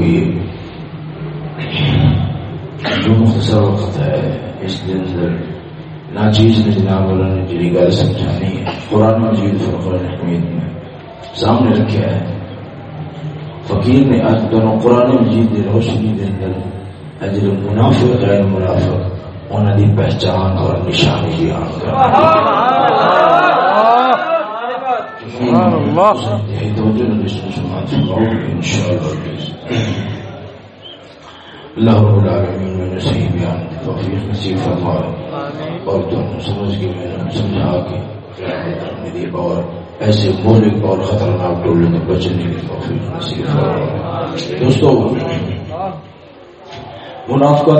ہوئی جو مختصر وقت ہے، اس کے اندر ناچیز نے جناب والا نے جی گل سمجھانی ہے۔ قرآن مجید فرقان حمید میں سامنے رکھا ہے۔ فقیر نے آج دونوں قرآن مجید کی روشنی کے اندر اجر منافع غیر منافع انہوں کی پہچان اور نشانی بیان کر اللہ. رب العالمین میں نے صحیح بیان توفیق نصیب فرمائے اور تم سمجھ کے میں نے سمجھا کے اور ایسے مولک اور خطرناک ٹولے میں بچنے کی توفیق نصیب فرمائے دوستو منافقہ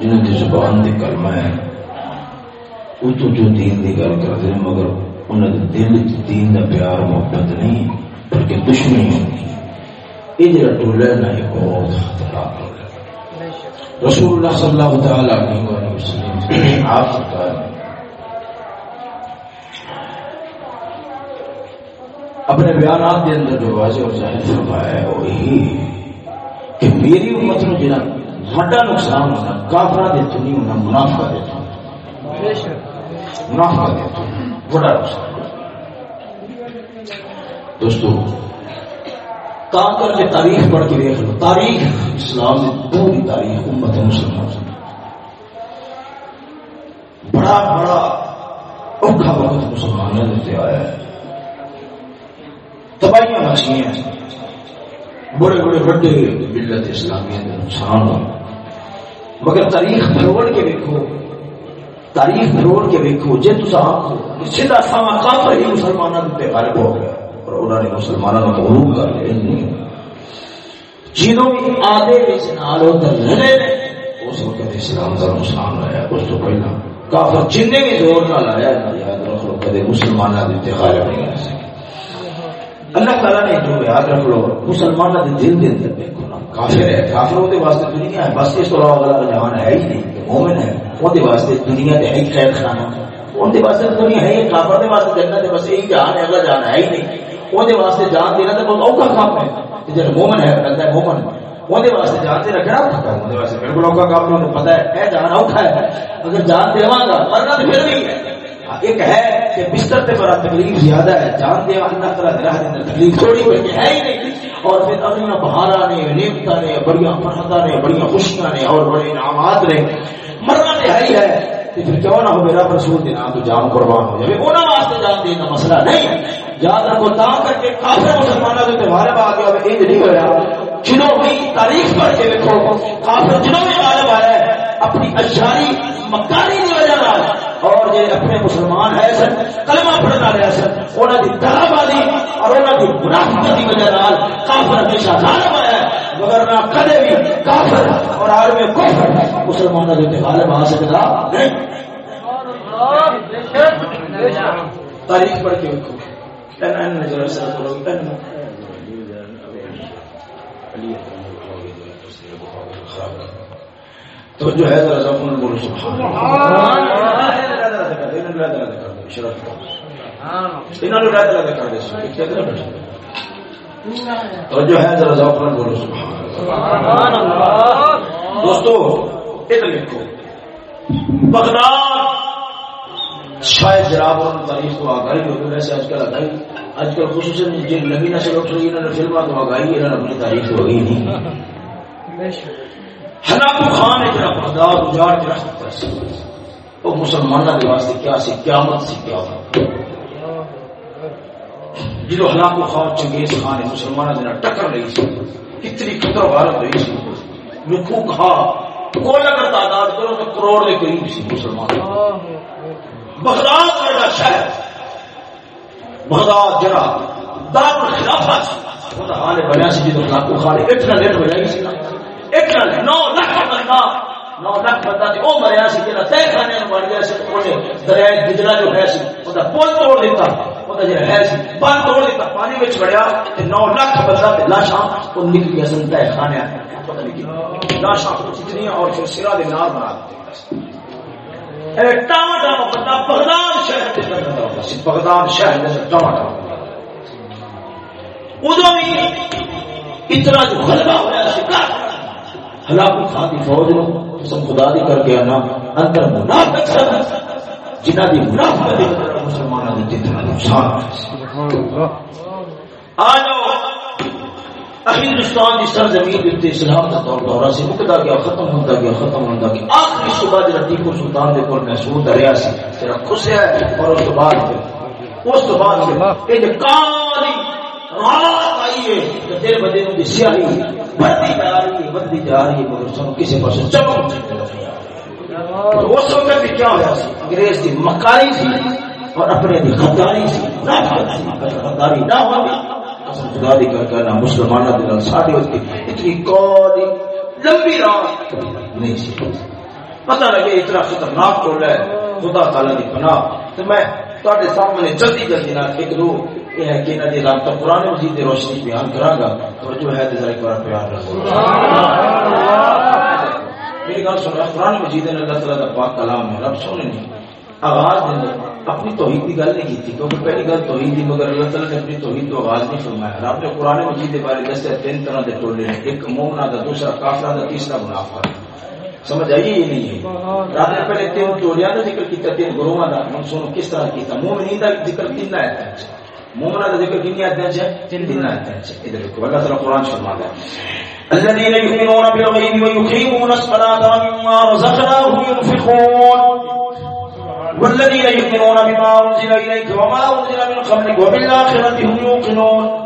جنہوں کی زبان دی کلمہ ہے وہ تو جو دین دی گل کرتے ہیں، مگر انہوں نے دل دین دا پیار محبت نہیں، بلکہ دشمنی ہوتی یہ جڑا ٹولہ ہے نا، یہ بہت خطرناک ہے۔ رسول اللہ صلی اللہ تعالی علیہ وسلم آپ سرکار اپنے بیانات کے اندر جو واضح اور ظاہر فرمایا ہے، وہ یہی کہ میری امت میں جنا بڑا نقصان ہونا کافرا دیتا نہیں ہونا منافع دیتا منافع دیتا بڑا نقصان دوستو کر کے تاریخ پڑھ کے دیکھ لو۔ تاریخ اسلام میں پوری تاریخ امت مسلمان سے۔ بڑا بڑا اوکھا وقت مسلمانوں نے آیا ہے۔ تباہیاں مچی ہیں۔ بڑے بڑے بڑے ملت اسلامیہ کے نقصان مگر تاریخ فروڑ کے دیکھو۔ تاریخ فروڑ کے دیکھو جی تصا آخو سیدھا ساما کافر ہی مسلمانوں کے غالب ہو گیا اور انہوں نے مسلمانوں کو غروب کر لیا۔ جنہوں بھی آدھے لڑے اس وقت اسلام کا نقصان آیا۔ اس تو پہلا کافر جن بھی زور نہ لایا یاد رکھ لو، کدے مسلمانوں کے غالب نہیں آ سکے اللہ تعالیٰ نے جو یاد رکھ لو مسلمانوں کے دل کے اندر دیکھو نا، کافر ہے، کافروں کے واسطے دنیا ہے بس اس طرح والا جہان ہے ہی نہیں۔ مومن ہے۔ وہ واسطے دنیا کے ایک خیر خانہ۔ ان واسطے دنیا ہے کافر کے واسطے جنت ہے، بس یہی جہان ہے، اگلا جہان ہے ہی نہیں۔ وہ واسطے جان دینا تو بہت اوکھا کام ہے۔ جب مومن ہے کرتا ہے مومن۔ وہ واسطے جان سے رکھنا اوکھا ہے۔ وہ واسطے بالکل اوکھا کام نہیں پتا ہے جان اوکھا ہے۔ اگر جان دے گا، مرنا تو پھر بھی۔ ہے ایک ہے کہ بستر سے بڑا تکلیف زیادہ ہے، جان دے اللہ تعالیٰ راہ تکلیف تھوڑی بلکہ ہے ہی نہیں۔ اور پھر اپنی بہارا نے، نیمتا نے بڑی فرحتا نے بڑی خوشیاں نے اور بڑے انعامات نے مرنا تو ہے ہی ہے پھر کیوں نہ ہو میرا رسول تو جان قربان ہو جائے۔ انہوں واسطے جان دینا مسئلہ نہیں ہے۔ یاد رکھو، تا کر کے کافر مسلمانوں کے تہوار میں آ گیا نہیں ہوا جنہوں تاریخ پڑھ کے دیکھو کافر غالب آیا ہے، اپنی اشاری مکانی کی وجہ اور جو اپنے مسلمان ہے سن کلمہ پڑھنے والے سن انہوں کی طرح بازی اور انہوں کی منافقت کی وجہ نال کافر ہمیشہ غالب آیا ہے، مگر نہ کدے بھی کافر اور عالم کفر مسلمانوں کے غالب آ سکتا نہیں۔ تاریخ پڑھ کے دیکھو تو جو ہے تو جو ہے بولو دوستو ادھر لکھو۔ بغداد۔ شاید جناب اور تاریخ کو آگاہی ہوگی ویسے آج کل آگاہی۔ آج کل خصوصاً جن نبی نسل اٹھ رہی انہوں نے فلموں کو آگاہی انہوں نے اپنی تاریخ گئی نہیں ہلاکو خان ہے جناب بغداد اجاڑ کے رکھ سکتا وہ مسلمانوں کے واسطے کیا سی؟ قیامت سی کیا جدو ہلاکو خان چنگیز خان ہے، مسلمانوں کے ٹکر رہی سی۔ کتنی خطر غارت رہی سی لکھو کہا کوئی اگر تعداد کرو تو کروڑ کے قریب سی مسلمان۔ بغداد ورگا شہر بغداد جڑا دار الخلافہ سی۔ وہ حال بنیا سی جدو لاکو خالے اتنا لیٹ ہو جائے سی۔ اتنا نو لاکھ بندہ نو لاکھ بندہ تے مریا سی جڑا تے کھانے مر گیا سی اونے دریائے دجلہ جو ہے سی اوندا پل توڑ دیتا اوندا جڑا ہے سی، بند توڑ دیتا پانی وچ وڑیا نو لاکھ بندہ لاشاں او نکل گیا سن تے کھانے پتہ نہیں لاشاں کتنی اور سرا دے نار بنا دیتے بغداد شہر بغداد شہر ادو بھی اتنا جو غلبہ ہوا ہلاکو خان کی فوج نو قسم خدا دی کر کے آنا اندر منافق جنہ دی منافق مسلمانوں نے جتنا نقصان سبحان اللہ آ جاؤ۔ ہندوستان کی سرزمین کے اسلام کا دور دورہ سے مکتا گیا، ختم ہوتا گیا، ختم ہوتا گیا۔ آخری صبح جب ٹیپو سلطان کے کول محسوس دریا سے تیرا خسیا ہے اور اس بعد اس بعد ایک کالی رات آئی ہے تیرے بندے نو سیاہی بڑھتی جا رہی ہے، بڑھتی جا رہی ہے، مگر سن کسی پاس چمک اس وقت بھی کیا ہوا؟ سی انگریز کی مکاری سی اور اپنے دی خداری سی نہ خداری نہ خدا دی کر کے نہ مسلمانوں کے نال ساڈے ہوتی۔ اتنی کوڑی، لمبی رات نہیں سی پتہ لگے اتنا خطرناک ٹول ہے، خدا تعالی دی پناہ۔ تو میں تواڈے سامنے جلدی جلدی نال ایک دو یہ ہے کہ انہاں دی رابطہ قرآن مجید دی روشنی بیان کراں گا توجہ ہے تے ذرا ایک بار پیار رکھو میری گل سنو قرآن مجید نے اللہ تعالی دا پاک کلام ہے، رب سونے نہیں آواز دے اپنی توحید کی گل نہیں کی کیونکہ پہلی گل توحید کی مگر اللہ تعالیٰ نے اپنی توحید کو آواز نہیں فرمایا۔ آپ نے قرآن مجید کے بارے دسیا، تین طرح کے ٹولے ہیں، ایک مومنا کا دوسرا کافرا کا تیسرا منافع سمجھ آئیے یہ نہیں ہے رات نے پہلے تین ٹولیا کا ذکر کیا تین گروہ کا ہم سنو کس طرح کیا مومنی کا ذکر تین آتا ہے مومنا کا ذکر کنی آتے ہیں؟ تین دن آتے ہیں۔ ادھر دیکھو اللہ تعالیٰ قرآن فرما ہے الذين يؤمنون بالغيب ويقيمون الصلاة ومما رزقناهم ينفقون۔ والذين يؤمنون بما أنزل إليك وما أنزل من قبلك وبالآخرة هم يوقنون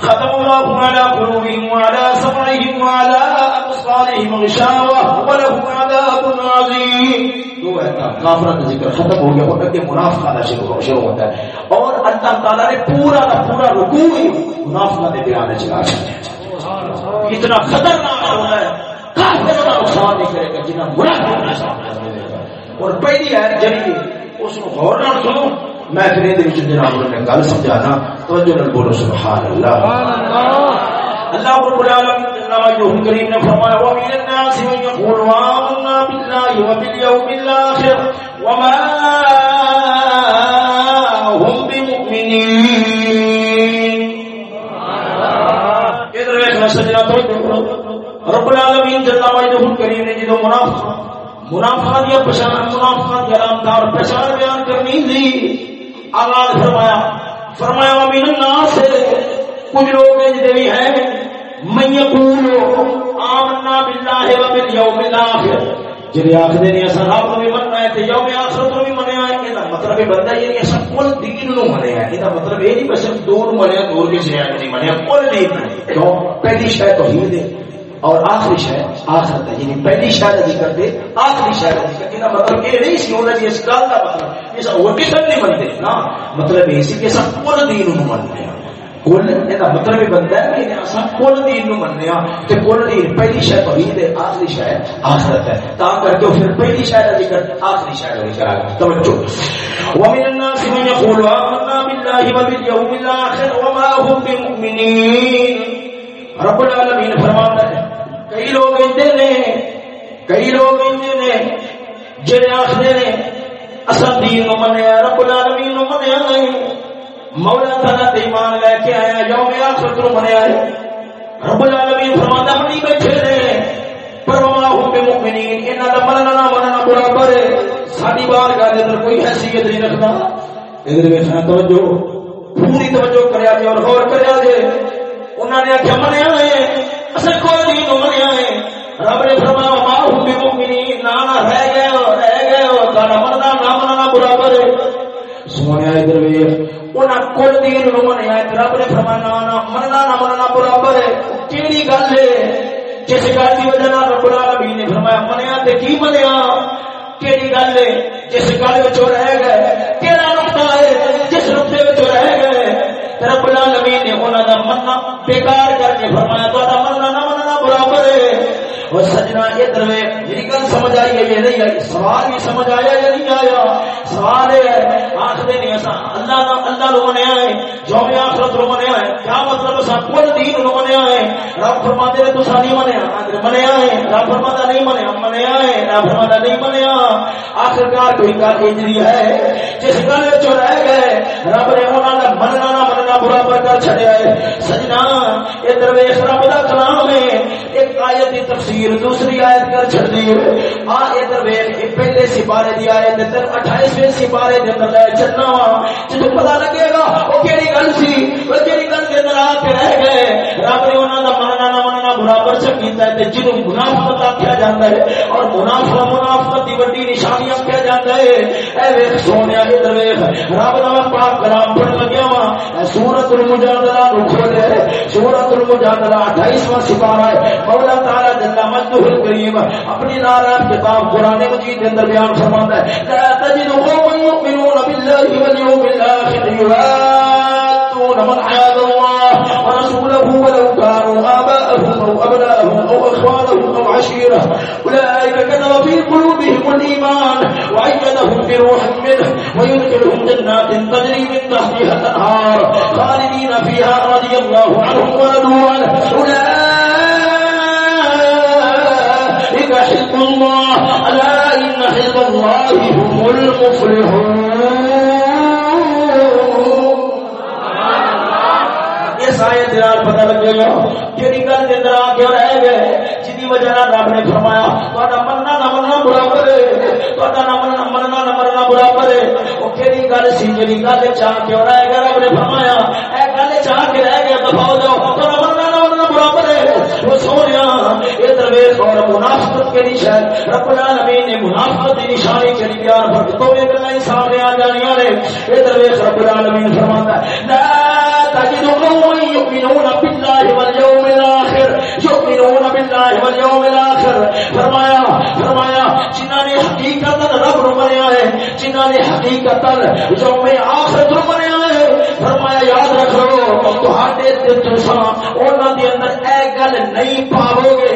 ختم الله على قلوبهم وعلى سمعهم وعلى أبصارهم غشاوة ولهم عذاب عظيم. کافرت ذکر ختم ہو گیا وہ کہ منافقہ کا شروع شروع ہوتا ہے۔ اور اللہ تعالیٰ نے پورا کا پورا رکوع ہی منافقہ دے بیان چلا اتنا خطرناک ہوتا ہے۔ کافر کا نقصان نہیں کرے گا جنہیں منافق اور پہلی ہے جڑی اس کو غور نہ سنو۔ میں پھر یہ جناب نے گل سمجھانا توجہ نال بولو سبحان اللہ اللہ رب العالمین جل کریم نے فرمایا وہ من الناس من يقول آمنا بالله وباليوم الاخر وما هم بمؤمنين. ادھر دیکھنا سجنا تو رب العالمین جل کریم نے منافق منافقہ کی علامات پہچان بیان کرنی آغاز فرمایا۔ فرمایا امین الناس، کچھ لوگ ایسے بھی ہیں میں یقول آمنا باللہ و بالیوم الاخر۔ جڑے آکھدے نے اساں رب نو بھی مننا ہے تے یوم آخرت نو بھی منیا مطلب ہے یعنی ایں مطلب بندا ہے کہ اساں کل دین نو منیا ہے ایں مطلب یہ نہیں، بس دور منیا دور کے شے نہیں منیا کل دین کیوں؟ پہلی شے توحید ہے۔ اور آخری شاید آخر یعنی پہلی شہر شاید ذکر دے، آخری شاید ذکر یہ مطلب یہ نہیں سی ہونا اس گل کا مطلب یہ اس وہ کس نہیں منتے نا مطلب یہ سی کہ سب کل دین نو منتے ہیں؟ کل یہ مطلب یہ بنتا ہے کہ سب کل دین نو مننے ہاں تے کل دین پہلی شاید توحید ہے، آخری شاید آخرت ہے تا کر کے پھر پہلی شاید ذکر آخری شاید ذکر آ توجہ۔ ومن الناس من يقول آمنا بالله وباليوم الآخر وما هم بمؤمنين۔ رب العالمین فرماتا ہے کئی لوگ ایندے نے، کئی لوگ ایندے نے، جڑے آخدے نے، اساں دین نو منیا، رب العالمین نو منیا نہیں۔ مولا تعالی تے ایمان لے کے آیا، یوم آخرت نو منیا ہے۔ رب العالمین فرماتا منی بیٹھے نے۔ پر ما مومنین انہاں دا مننا نہ مننا برابر ہے۔ ساڈی بارگاہ اندر کوئی حیثیت نہیں رکھدا ادھر ویکھنا توجہ، پوری توجہ کریا جے اور غور کریا جے۔ نے منیا ہے اصل کوئی برابر سونے ادھر بھی۔ انہیں کل دین نو منیا ہے رب نے نہ مننا نہ مننا برابر ہے۔ کیڑی گل ہے؟ جس گل کی وجہ نہ رب العالمین نے فرمایا منیا تے کی منیا؟ کیڑی گل ہے؟ جس گل وچ رہ گئے کیڑا نقطہ ہے؟ جس نقطے وچ رہ گئے رب العالمین نے انہاں دا مننا بیکار کر کے فرمایا مننا نہ مننا برابر ہے۔ اور سجنا ادھر میری گل سمجھ آئی آئی ہے یہ نہیں آئی؟ سوال بھی سمجھ آیا یا نہیں؟ آیا سوال ہے آخر نہیں ایسا اللہ اللہ لوگوں نے آئے جو بھی آخرت لو نے ہے کیا مطلب ایسا کل دین لو نے ہے رب فرماتے نے تو سانی منے آخر منے ہے، رب فرماتا نہیں منے ہم ہے آئے رب فرماتا نہیں منے آخر کار کوئی کار انجری ہے، جس گل جو رہ گئے، رب نے انہوں نے مننا نہ برا برابر کر ہے سجنا یہ درویش رب کا کلام ہے۔ ایک آیت کی تفسیر دوسری آیت کر چھڑ دی آ یہ درویش پہلے سپارے دی آیت اٹھائیسویں سپارے دے اندر چلنا وا جب پتا لگے گا وہ کہڑی گل سی؟ وہ کہڑی گل کے اندر آ کے رہ گئے۔ رب نے انہوں کا من نہ مننا برابر سے کیتا ہے جنوں منافقت آخیا جاتا ہے اور منافع منافقت کی وڈی نشانی آخیا جاتا ہے؟ اے ویخ سونے ادھر ویخ رب کا پاک کلام پڑھ لگیا وا سورت المجادلہ نو کھولے سورت المجادلہ اٹھائیسواں سپارہ ہے۔ مولا تعالی جل مجدہ الکریم اپنی نارائن کتاب قرآن مجید کے اندر بیان فرماتا ہے۔ لا تجد قوم يؤمنون بالله واليوم الاخر يوادون من عاد الله ورسوله ولو كانوا أخوانهم أولئك كتب في قلوبهم الإيمان وأيدهم بروح منه، ويدخلهم جنات تجري من تحتها الأنهار، خالدين فيها رضي الله عنهم ورضوا عنه. أولئك حزب الله، ألا إن حزب الله هم المفلحون. آیت نال پتہ لگے گا کیڑی گل دے اندر آ کے رہ گئے۔ جدی وجہ نال رب نے فرمایا تہاڈا نہ مننا برابر ہے تہاڈا نہ مننا مننا نہ مننا برابر ہے او کیڑی گل سی جڑی گل چاہ کے رہ گئے رب نے فرمایا، اے گل چاہ کے رہ گئے دفاع جاؤ تہاڈا مننا نہ مننا برابر ہے وہ سونیا اے درویش اور منافقت کے نشان رب العالمین نے منافقت نشانی کے بیان تو گلاں سامنے آ جانیاں نے اے درویش رب العالمین فرماتا ہے، لا تجد قوم يؤمنون بالله واليوم الاخر يؤمنون بالله واليوم الاخر فرمایا فرمایا، جنہاں نے حقیقت رب نو منیا ہے، جنہاں نے حقیقت یوم اخرت نو منیا ہے، فرمایا، یاد رکھو، تہاڈے تے تساں انہاں دے اندر اے گل نہیں پاو گے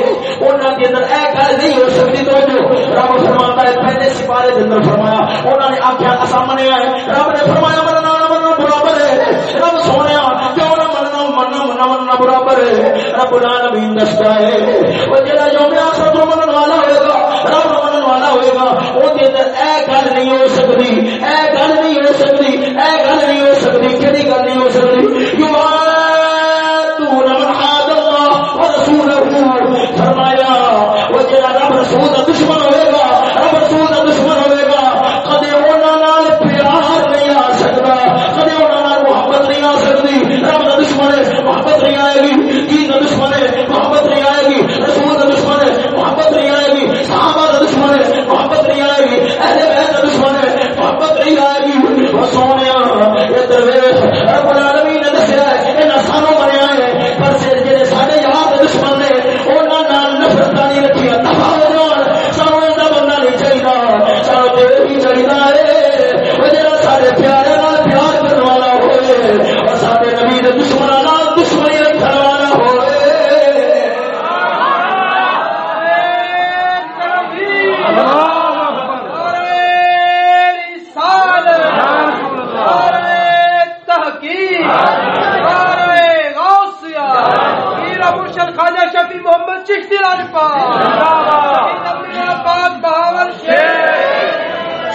انہاں دے اندر اے گل نہیں ہو سکتی تو جو رب فرماتا ہے، پہلے سپارے دے اندر فرمایا انہاں نے آکھیا اساں منیا ہے، رب نے فرمایا مننا مننا برابر ہے، رب سونیا برابر ہے، رب العالمین دستا ہے وہ جڑا یوم آخرت نو منن والا ہوئے گا، رب نو منن والا ہوئے گا، وہ اے گل نہیں ہو سکتی، اے گل نہیں ہو سکتی۔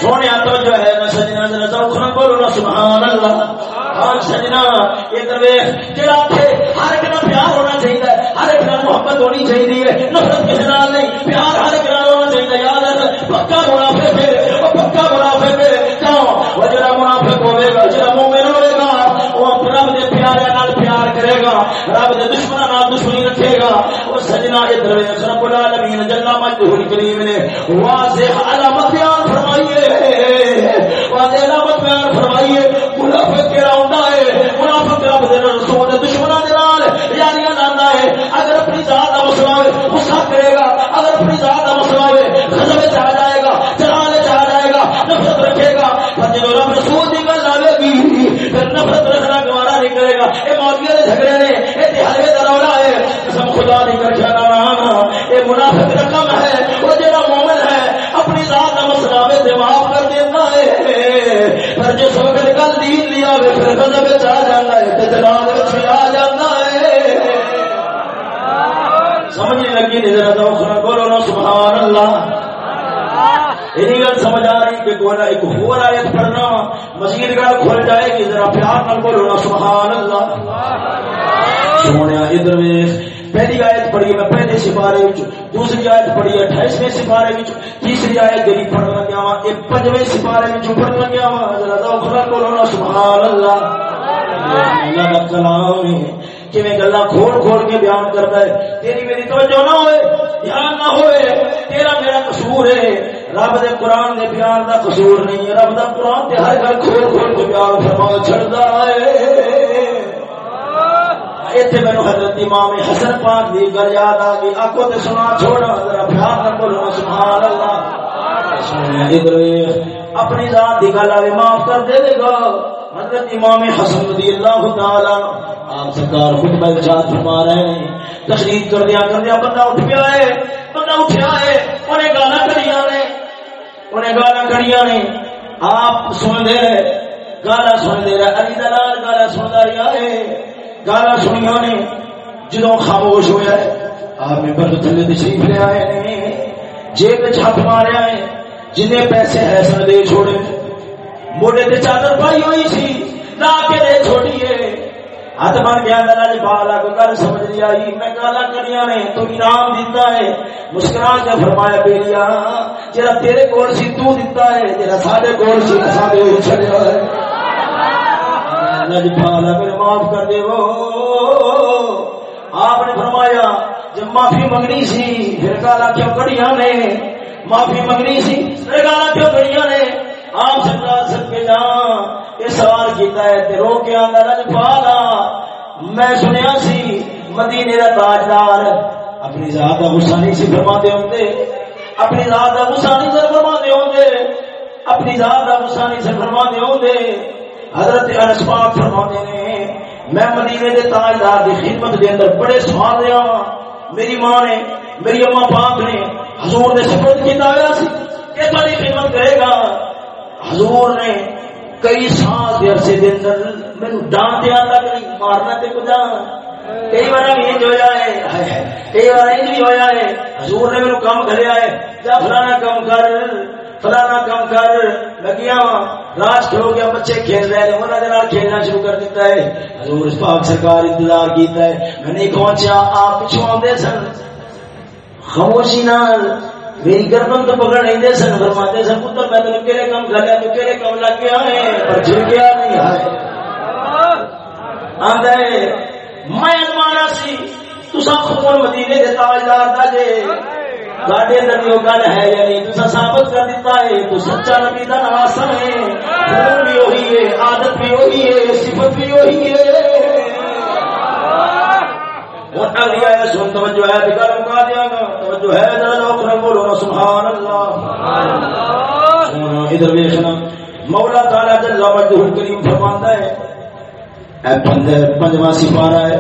سونے تو جو ہے نہ سجنا ذرا بولو نا، سبحان اللہ۔ ہاں سجنا یہ دروے جڑا تھے، ہر ایک نال پیار ہونا چاہیے ہر ایک نال محبت ہونی چاہیے نفرت کس نال نہیں، پیار ہر ایک نال ہونا چاہیے یاد پکا منافق ہے، وہ پکا منافق ہے۔ کیوں؟ وہ جڑا منافق ہوے گا جڑا مومن ہوے گا وہ رب دے پیارے نال پیار کرے گا، رب دے دشمناں نال دشمنی رکھے گا۔ وہ سجنا یہ دروے رب العالمین جل مجدہ کریم نے واضح منافق کیڑا ہوندا ہے۔ منافق رب دے ہے۔ اپنی ذات دا مسئلہ ہے۔ ہے پر جس وقت گل دین لیا پھر گزب آ جانا ہے تجربات بھی آ جانا ہے سمجھ لگی نہیں ذرا تو بولو نا سبحان اللہ یہی گل سمجھ آ رہی کہ کوئی ایک اور آیت پڑھنا مسجد کا کھل جائے گی ذرا پیار نہ بولو نا سبحان اللہ سونے ادھر پہلی آیت پڑھی میں پہلے سپارے دوسری آیت پڑھی اٹھائیسویں سپارے تیسری آیت گری پڑھ لگیا وا ایک پنجویں سپارے پڑھ لگیا وا ذرا بولو نا سبحان اللہ اللہ کا کلام کیویں گلا کھول کھول کے بیان کرتا ہے، تیری میری توجہ نہ ہوئے، دھیان نہ ہوئے، تیرا میرا قصور ہے۔ رب دے قرآن دے بیان دا قصور نہیں ہے، رب دا قرآن تے ہر گل کھول کھول کے بیان فرما چھڑدا ہے۔ اتنے میرے حضرت امام حسن پاک دی گل یاد آ گئی۔ آکو تے سنا چھوڑا ذرا پیار نہ بولو سبحان اللہ سبحان ادھر اپنی ذات دی گل آئے معاف کر دے دے گا۔ حضرت امام حسن رضی اللہ تعالی آپ سرکار خود ارشاد فرما رہے ہیں۔ تشریف کر دیا کر دیا بندہ اٹھ گیا ہے۔ بندہ اٹھیا ہے۔ انہیں گالا کڑیاں نے۔ انہیں گالا کڑیاں نے۔ آپ سن دے رہے۔ گالا سن دے رہے۔ علی دلال گالا سنتا رہا ہے۔ گالا سنیا نے جدو خاموش ہوا ہے آپ میں برد تھلے تشریف لے آئے نے۔ جیب چھپ ماریا ہے، جنہیں پیسے ہے سن دے چھوڑے۔ موڈے تے چادر پائی ہوئی سی، لا کے دے چھوڑیے ہاتھ بن گیا دلا جی بالا کو گل سمجھ لیا میں گالا کریاں نے، تو انعام دیتا ہے۔ مسکرا کے فرمایا بیلیا جرا تیرے کول سی تو دیتا ہے جرا ساڈے کول سی ساڈے چھڑیا ہے۔ اللہ جی بالا میرے معاف کر دے وہ آپ نے فرمایا، جب معافی منگنی سی، پھر گالا کیوں کڑیاں نے۔ معافی منگنی سی، پھر گالا کیوں کڑیاں نے۔ آپ سرکار سب کے جان یہ سوال کیتا ہے تے رو کے آندا رج پالا میں سنیا سی، مدینے دا تاجدار۔ اپنی ذات دا غصہ نہیں سی فرما دے ہوندے اپنی ذات دا غصہ نہیں سی فرما دے ہوندے اپنی ذات دا غصہ نہیں سی فرما دے ہوندے حضرت انس پاک فرما دے نے میں مدینے دے تاجدار دی خدمت دے اندر بڑے سوال رہا ہاں میری ماں نے، میری اما پاک نے حضور نے سپرد کیتا ہوا سی۔ کہ تاری خدمت کرے گا؟ حضور نے کئی سال کے عرصے کے اندر مینو ڈانٹیا تک نہیں مارنا تے کچھ کئی بار انج ہوا ہے۔ کئی بار انج بھی ہوا ہے۔ حضور نے میرے کام کریا ہے جا فلانا کام کر۔ فلانا کام کر لگیا راج کھلو گیا، بچے کھیل رہے ہیں، انہوں نے کھیلنا شروع کر دیتا ہے۔ حضور پاک سرکار انتظار کیتا ہے۔ میں نہیں پہنچا آپ پچھو آتے سن۔ خاموشی نال، میری گردن تو پکڑ نہیں دے سن فرماتے سن، پتر، میں تو کہڑے کام کر لیا تو کہڑے کام لگ گیا ہے، پر چھڑ گیا نہیں ہے۔ آندا ہے میں ازمانا سی تسا خون مدینے دے تاجدار دا جے۔ ساڈے اندر جو گل ہے یا تسا ثابت کر دیتا ہے تو سچا نبی دا نواسا ہے خون بھی وہی ہے عادت بھی وہی ہے صفت بھی وہی ہے اور اگلی آیا سن توجہ ہے بگڑ مکا دیا گا توجہ ہے ذرا لوگ بولو سبحان اللہ ادھر دیکھنا مولا تعالی جل وجہ کریم فرماندا ہے اے بندے پنجواں سپارہ ہے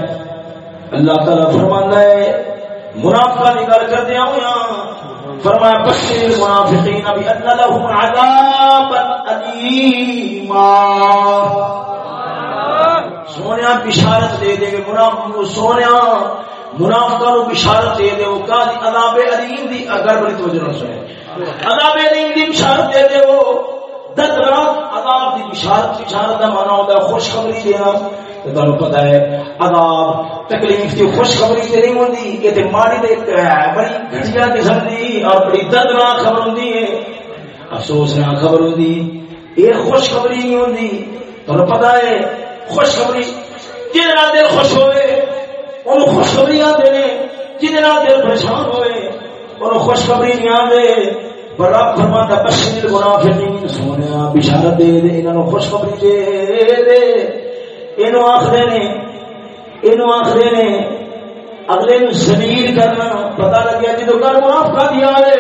اللہ تعالی فرماندا ہے منافقہ کی گل کردیا ہویا فرمایا، بشیر المنافقین بان لهم عذابا الیما۔ سونے بشارت دے دے سونے منافقہ نو بشارت دے دے وہ کالی عذاب علیم دی اگر بڑی توجہ نہ سنے عذاب علیم دی بشارت دے دے وہ دردناک عذاب دی بشارت بشارت دا معنی ہوتا ہے خوشخبری دینا۔ تو تمہیں پتہ ہے عذاب، تکلیف کی خوشخبری تے نہیں ہوندی یہ تے ماڑی تے بڑی گھٹیا قسم دی اور بڑی دردناک خبر ہوندی ہے۔ افسوسناک خبر ہوندی یہ خوشخبری نہیں ہوندی تمہیں پتہ ہے، خوشخبری جن دل خوش ہوئے ان خوشخبری آتے ہیں جن دل پریشان ہوئے ان خوشخبری نہیں آتے پر رب فرماتا بشیر منافقین سونے بشارت دے دے، انہوں خوشخبری دے دے۔ انہوں آخرے نے انہوں آخرے نے اگلے نو زمین کرنا پتا لگیا جدو کر معاف کر دیا ہے۔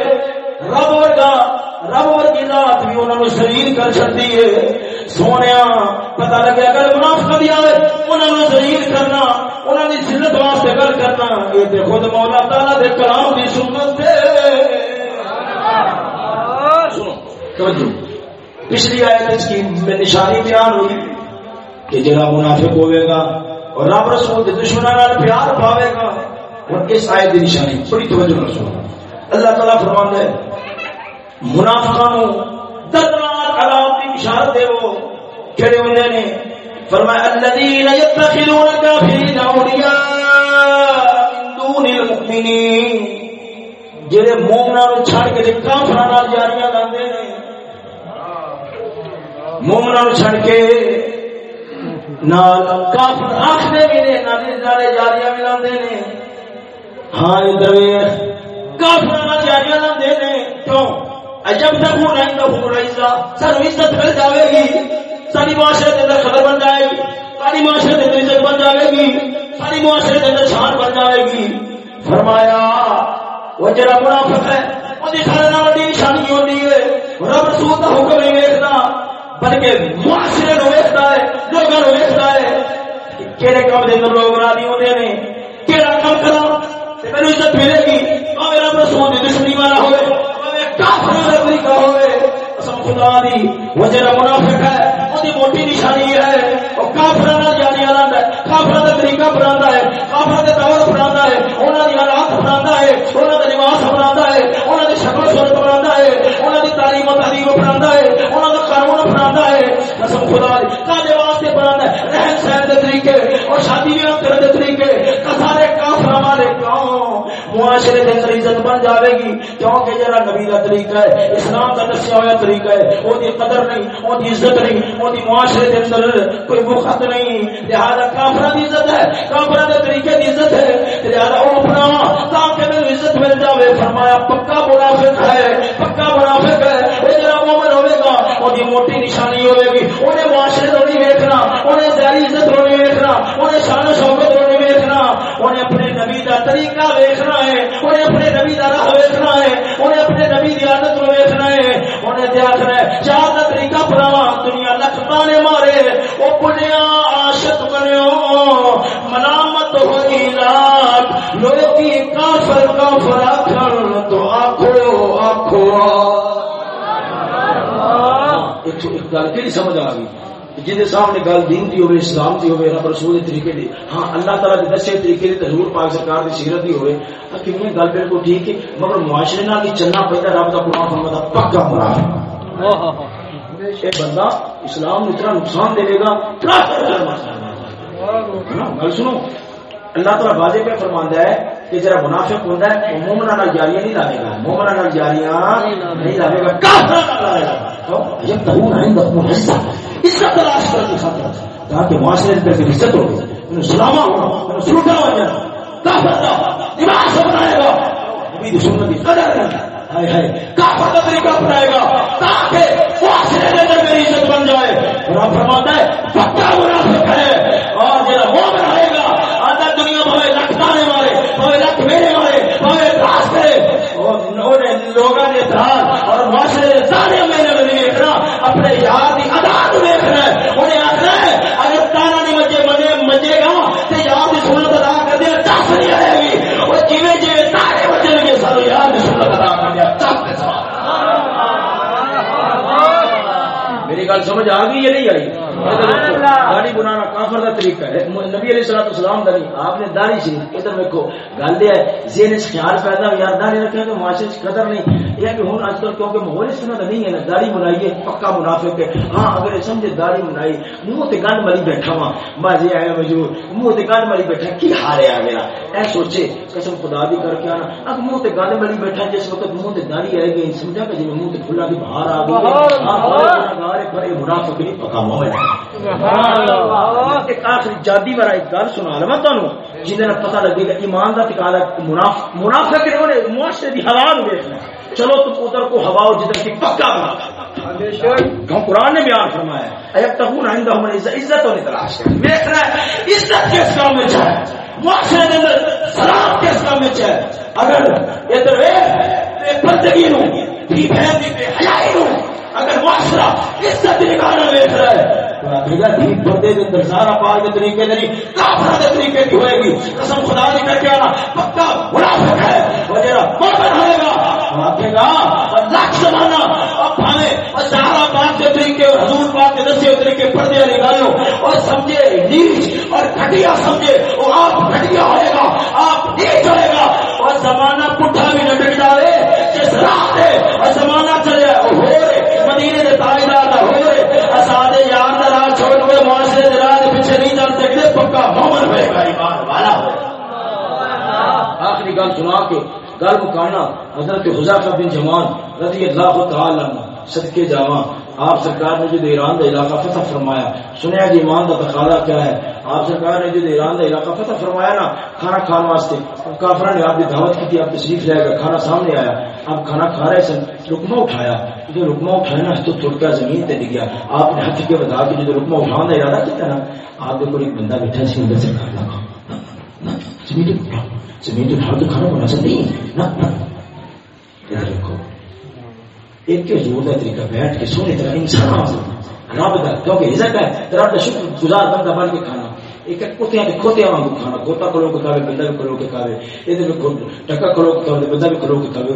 رب ورگا، رب ورگی ذات بھی انہوں نے شریر کر چڑتی ہے۔ سونے پتا لگیا اگر منافق دیا ہے۔ انہوں نے شریر کرنا انہوں نے ذلت واسطے گل کرنا۔ یہ تے خود مولا تعالی دے کلام دی سنت دے سنو، توجہ۔ پچھلی آیت کی نشانی بیان ہوئی۔ کہ جگہ منافق ہوئے گا اور رب رسول کے دشمنوں پیار پاوے گا اور اس آیت کی نشانی بڑی توجہ نہ سنو۔ اللہ تعالیٰ فرمان ہے منافقوں دردناک علامت کی اشارت ہے وہ، کہڑے ہوندے نے؟ فرمایا الذين يتخذون كافرين اولياء من دون المؤمنين جڑے مومناں نو چھڑ کے کافراں نال جاریاں لاندے نے۔ مومناں نو چھڑ کے کافر آکھدے بھی نے نال نال جاریاں بھی لاندے نے۔ ہاں ادھر کافراں نال جاریاں لاندے نے۔ کیوں جب تک وہ رہنگا ہو رہی سانو عزت مل جاوے گی۔ ساری معاشرے کے اندر خبر بن جائے گی۔ ساری معاشرے کے اندر عزت بن جائے گی۔ ساری معاشرے کے اندر شان بن جائے گی۔ فرمایا وہ منافق ہے وہ سارے بڑی نشانی ہوتی ہے۔ رب رسول کا حکم نہیں بلکہ معاشرے ہے۔ لوگوں نو ویکتا ہے کہڑے کام کے اندر لوگ راضی ہوتے ہیں کہڑا کام کرا تے میرے عزت ملے گی۔ میرا رسول کی دشمنی والا ہوئے کافر کا طریقہ ہوئے۔ قسم خدا دی وہ جڑا منافق ہے اودی موٹی نشانی ہے۔ او کافر نال جانی آندا ہے کافر دا طریقہ بناتا ہے کافر دے طور بناتا ہے، انہاں دی حالات بناتا ہے، انہاں دا لباس بناتا ہے، انہاں دی شکل صورت بناتا ہے، انہاں دی تعلیم و تہذیب بناتا ہے، انہاں دا قانون بناتا ہے۔ قسم خدا دی معاشرے دے اندر عزت بن جاوے گی، کیونکہ جڑا نبی دا طریقہ ہے، اسلام کا دسیا ہوا طریقہ ہے وہ دی قدر نہیں وہ دی عزت نہیں وہ دی معاشرے دے اندر کوئی مخت نہیں۔ لہذا کافر دی عزت ہے کافر دے طریقے دی عزت ہے۔ لہذا وہ اپنا، تاکہ میرے عزت مل جاوے، فرمایا پکا منافق ہے، پکا منافق ہے۔ وہ جڑا مومن ہوے گا وہ دی موٹی نشانی ہوے گی انہیں معاشرے گل کہڑی سمجھ آ گئی جہد سامنے گل دین دی ہوئے اسلام دی ہوئے رب رسول طریقے دی۔ ہاں اللہ تعالیٰ کے دسے طریقے دی حضور پاک سرکار دی سیرت دی ہوئے کہ میں گل بالکل ٹھیک ہے مگر معاشرے نال بھی چلنا پڑتا رب کا قرآن فرما دا پکا مراد یہ بندہ اسلام کو اتنا نقصان دے گا گل سنو۔ اللہ تعالیٰ واضح پہ فرماندا ہے کہ جرا منافق ہوندا ہے وہ مومنا جاریاں نہیں لاوے گا۔ مومنا جاریاں نہیں لاوے گا۔ کافر تلاش کر کے تاکہ معاشرے میں پھر عزت ہو انہیں سلاما ہونا سلوٹا ہو۔ جانا کافر کا بنائے گا۔ نبی سنت کی قدر کرنا ہائے ہائے کافر کا طریقہ اپنائے گا تاکہ معاشرے کے اندر میری عزت بن جائے۔ اور آپ فرماتا ہے پکا منافق ہے اور جرا مومن رہے گا آدھا دنیا بھوے لکھ تانے مارے بھوے لکھ میرے مارے بھوے اعتراض کرے اور لوگوں نے اعتراض اور معاشرے نے تانے میرے میں نہیں دیکھنا اپنے یار کی اداد دیکھنا ہے انہیں آخنا ہے اگر تانا نہیں مجھے مجھے مجھے گا تو یار کی سنت ادا کر دیا چپ نہیں آئے گی اور جیوے جیوے تانے بچے گے سارے یار کی سنت ادا کر دیا چپ میری گل سمجھ آ گئی یا نہیں آئی؟ داڑھی بنانا کافر کا طریقہ ہے۔ نبی علیہ السلام اسلام دا نہیں آپ نے داڑھی سی۔ ادھر دیکھو گل یہ ہے ذہن خیال پیدا یار داڑھی رکھے تو معاشرے قدر نہیں۔ یہ کہ ہوں آج کل کیونکہ ماحول طرح نہیں ہے نا داڑھی بنائیے پکا منافق ہے۔ ہاں اگر یہ سمجھے داڑھی بنائی منہ تے گنڈ مری بیٹھا وا بازی آیا مجھور منہ تے گنڈ مری بیٹھا کی حال ہے میرا اے سوچے قسم خدا دی کر کے آنا۔ اب منہ تے گنڈ مری بیٹھا جس وقت منہ تے داڑھی آئے گی سمجھا کہ جی منہ تے پھلا دی باہر آ گئی ہاں پر منافق نہیں پکا ماحول ایک آخری جادی والا ایک گل سنا لوا تمہیں جن پتا لگے گا ایمان کا ٹکالا منافع کے انہوں نے معاشرے کی ہوا دیکھنا چلو تم ادھر کو ہوا جدھر کی پکا بنا قرآن نے بیان فرمایا ایب تکون آئندہ ہم عزت ہونے تلاش دیکھنا ہے عزت کس کام میں چاہے معاشرے کے اندر سلام کس کام میں چاہے اگر ادھر بندگی نو بھی بہن بھی حیائی نو اگر معاشرہ عزت نکالنا دیکھ رہا ہے بندے کے اندر سارا پال کے طریقے نہیں کافر کے طریقے کی ہوئے گی۔ قسم خدا نے کر کے آنا، پکا منافق ہے۔ ہوئے گا گا۔ لاکھ زمانہ اب سارا بات کے طریقے اور حضور کے دسے طریقے پردے اور سمجھے، نیچ اور گھٹیا سمجھے، وہ آپ گھٹیا ہوئے گا، آپ نیچ ہوئے گا۔ اور زمانہ پٹھا بھی نہ ڈٹ ڈالے جس اور زمانہ چلے، وہ ہو رہے۔ مدینے کے تاجدار مومن ایمان والا آخری گل سنا کے گل مکانا، حضرت حضرت بن جمان رضی اللہ تعالی صدقے جاواں آپ سرکار نے جو ایران کا علاقہ فتح فرمایا، سنیا جی ایمان کا تقاضا کیا ہے؟ آپ سرکار نے جو ایران کا علاقہ فتح فرمایا نا، کھانا کھانے واسطے کافر نے آپ کی دعوت کی تھی آپ تشریف لے گا کھانا سامنے آیا۔ آپ کھانا کھا رہے سن رکما اٹھایا۔ جو رکما اٹھایا نا تو تھوڑا جمین تے گیا آپ نے ہاتھ کے بتا کے جو رکما اٹھانے کا ارادہ کیا نا، آپ کے ایک بندہ بیٹھا سی، اندر سے کھانا زمین زمین تو کھانا بنا سکتی ادھر رکھو۔ ایک کے کا طریقہ بیٹھ کے سونے طرح انسان رب کا کیونکہ عزت ہے، رب کا شکر گزار بندہ بن کے کھانا۔ ایک کتیا کے کھوتیا کھانا۔ کھوتا کھلو کے کھاوے، بندہ بھی کھلو کے کھاوے۔ یہ ٹکا کھلو کے کھاوے، بندہ بھی کھلو کے کھاوے۔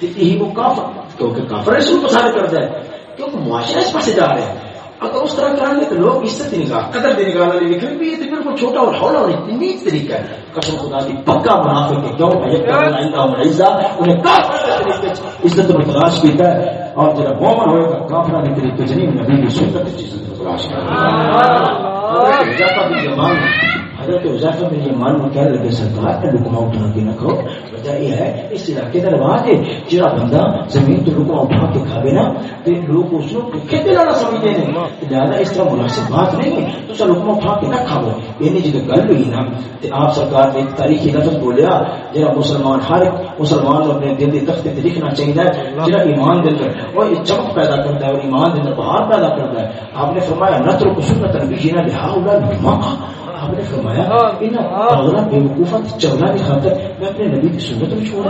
یہی وہ کافر کیونکہ کافر اس کو پسند کرتا ہے۔ کیونکہ معاشرہ اس پاس جا رہا ہے۔ اگر اس طرح کریں گے تو لوگ عزت نگاہ قدر کی نگاہ والی لکھیں گے یہ تو بالکل چھوٹا اور ہولا اور اتنی نیچ طریقہ ہے۔ قسم خدا کی پکا کر کے کیوں؟ بھائی آئندہ مرزا انہیں کافر عزت میں تلاش کیتا ہے۔ اور جب مومن ہوئے گا کافرہ کے طریقے سے نہیں نبی کی سنت کی عزت میں تلاش کیتا ہے۔ حضرت حضافہ بن یمان میں کہہ لگے سرکار کا لکما اٹھا کے نہ کھو وجہ یہ ہے، اس علاقے کا رواج ہے، جڑا بندہ زمین تو لکما اٹھا کے کھاوے نا تو لوگ اس کو بھوکے دل والا سمجھتے ہیں۔ لہٰذا اس طرح مناسب بات نہیں ہے، تو سر لکما اٹھا کے نہ کھاو یعنی جب گل ہوئی نا تو آپ سرکار نے ایک تاریخی لفظ بولیا، جڑا مسلمان ہر ایک مسلمان اپنے دل کے تختے پہ لکھنا چاہیے جڑا ایمان دل کر وہ یہ چمک پیدا کرتا ہے، اور ایمان دل بہار پیدا کرتا ہے۔ آپ نے فرمایا، نہ تو سنت بھی جینا لہا ہوگا آپ نے فرمایا ان پاگلا بے وقوفا چلنا کی خاطر میں اپنے نبی کی سنت میں چھوڑ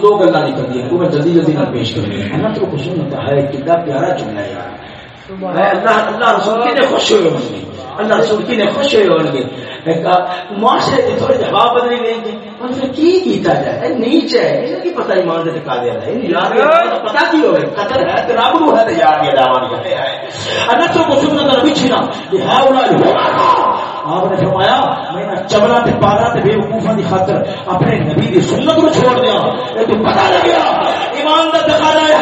دو گلا نکل دیا وہ میں جلدی جلدی نہ پیش کر رہی ہوں تو کچھ نہیں ہے کتنا پیارا چننا ہے اللہ اللہ رسول خوش ہوئے اللہ رسول کی نے خوش ہوئے ہوں گے معاشرے کے تھوڑے جواب بدلے گئے گے کی کیتا جائے؟ نیچ ہے کی پتہ ایمان ہے؟ یار پتہ کی قدر ہے رب ہے یار دعوان اولا آپ نے فرمایا، میں تے تے بے وقوفا دی خاطر اپنے نبی دی سنت کو چھوڑ دیا یہ تو پتہ لگ ایمان دا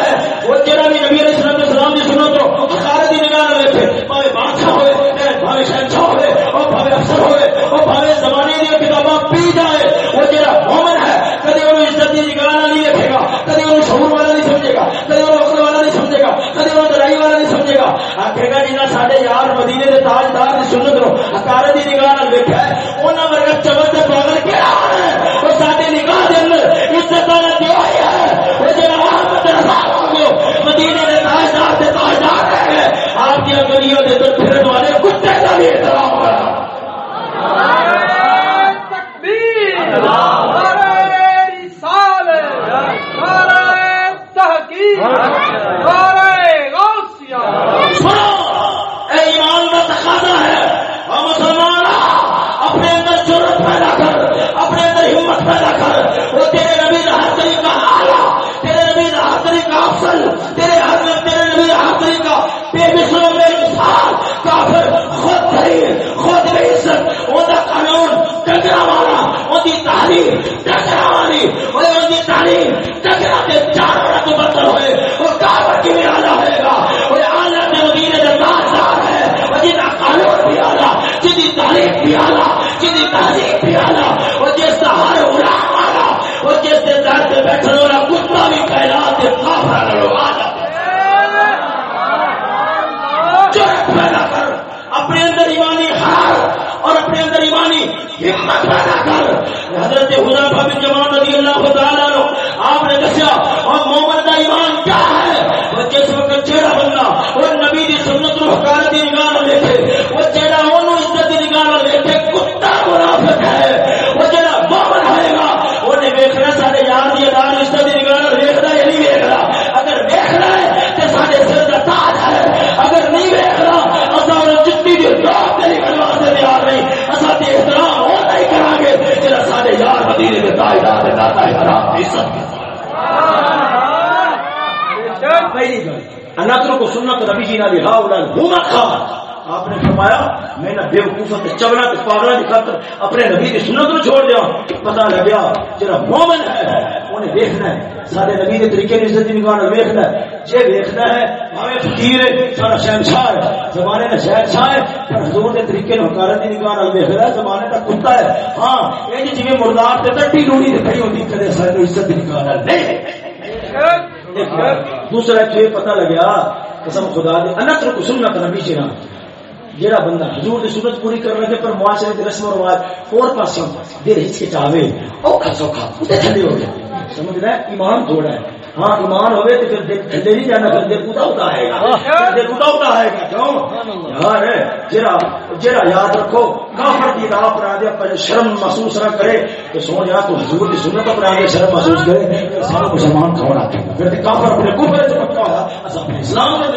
ہے۔ وہ جڑا بھی نبی علیہ السلام دی سنت کو خارج دی نگاہ نہ دیکھے بھاوے بادشاہ ہوئے بھاوے شہنشاہ ہوئے بھاوے افسر ہوئے بھاوے زمانے کتاباں پی جائے۔ وہ جڑا مومن ہے، کدی انہوں عزت کی نگاہ نہیں دیکھے گا، کدی انہوں شعور والا نہیں سمجھے گا، کدی انہوں عقل والا نہیں سمجھے گا، کدی انہوں لڑائی والا نہیں سمجھے گا۔ آخر گا جنہیں سارے یار مدینے کے تاجدار کی سنت رو اکارے کی نگاہ نہ ہے انہوں ورگا چمن سے پاگل کیا ہے وہ سارے نگاہ دے اندر عزت والا دیا ہے وہ جڑا احمد رسول مدینے کے تاجدار سے تاجدار ہے آپ کی گلیوں کے اندر پھرن والے کتے کا بھی احترام ایمان کا تقاضا ہے اور مسلمان اپنے اندر ضرورت پیدا کر اپنے اندر ہمت پیدا کر وہ تیرے نبی ہر طریقہ آلہ تیرے نبی ہر طریقہ افضل تیرے ہر تیرے نبی ہر طریقہ بے مثل بے مثال کافر خود نہیں خود بے عزت وہ قانون ڈگرا والا وہ تعلیم ڈگرا والی وہ تعلیم کے بدل ہوئے کی بھی آلہ ہوئے گا وہ آلہ مدینے تاجدار ہے قانون بھی آلہ جن کی بھی آلہ تہذیب بھی آلہ جس کا ہر آلہ جس بیٹھنے والا کتا بھی کے کافر لوگ آلہ پیدا کر، اپنے اندر ایمانی ہار اور اپنے اندر ایمانی ہمت پیدا کر۔ حضرت حضافہ بن جمان رضی اللہ تعالیٰ آپ نے دسیا، اور مومن کا ایمان کیا ہے؟ وہ جس وقت چہرہ بننا اور نبی دی سنت و حکارت دی نگاہ نہ دیکھے، وہ چہرہ انہوں عزت دی نگاہ نہ دیکھے، کتا منافق ہے۔ وہ جڑا مومن ہوئے گا انہیں ویکھنا سارے یار دی ادار عزت دی نگاہ نہ ویکھنا یا نہیں ویکھنا؟ اگر ویکھنا ہے تو سارے سر کا تاج ہے۔ اگر نہیں ویکھنا اصل جتنی دیر رات نہیں کرنا سے تیار نہیں۔ اصل احترام ہوتا ہی کرا گے، جڑا سارے یار مدینے کے تاجدار ہے داتا احترام عزت پہلی گل انادر کو سننا تو نبی جی نہ لکھا اڑا آپ نے فرمایا، میں نہ بے وقوفت چگڑا تے پاگلا کی خاطر اپنے نبی کی سنت نو چھوڑ دیا پتہ لگیا جڑا مومن ہے، انہیں دیکھنا ہے۔ سارے نبی کے طریقے کی عزت دی نگاہ نال دیکھنا ہے۔ جے دیکھنا ہے بھاوے فقیر ہے سارا شہنشاہ ہے۔ زمانے کا شہنشاہ ہے، پر حضور کے طریقے نال حکارت دی نگاہ نال دیکھ ہے۔ زمانے کا کتا ہے۔ ہاں یہ جی جویں مردار تے ٹٹی لوڑی تے کھڑی ہوندی کدے سارے عزت دی نگاہ نال نہیں دوسرا یہ پتہ لگیا قسم خدا دی انتر کو سنت نبی جی جہاں بندہ حضور دی سنت پوری کر رہے پر معاشرے دی رسم و رواج اور پاسوں دل ہچکچاوے، اوکھا سوکھا اتنے تھلے ہو گیا۔ سمجھ رہا ہے؟ ایمان تھوڑا ہے۔ ہاں ایمان ہوئے تو پھر تھلے نہیں جانا پھر دل کتا ہوتا ہے گا کتا ہوتا ہے گا۔ کیوں؟ یار جرا جرا یاد رکھو کافر کی راہ اپنا دے شرم محسوس نہ کرے۔ تو سو جا تو حضور کی سنت اپنا دے شرم محسوس کرے۔ سارا مسلمان کھوڑا آتے پھر کافر اپنے کفر سے پکا ہوا۔ اپنے اسلام میں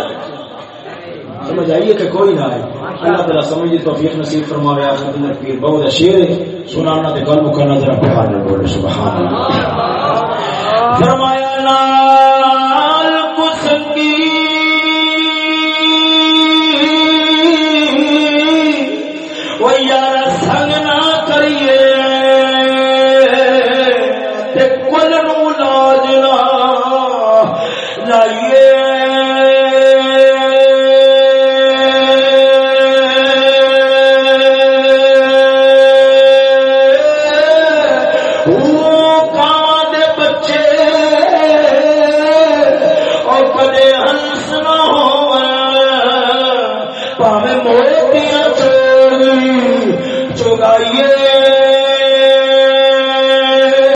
سمجھ آئیے کہ کوئی نہ آئے۔ اللہ تعالیٰ سمجھ توفیق نصیب فرماوے۔ آخر دن پیر بہت شیر سنانا تے گل مکرنا ذرا پیار بولے سبحان اللہ۔ فرمایا اللہ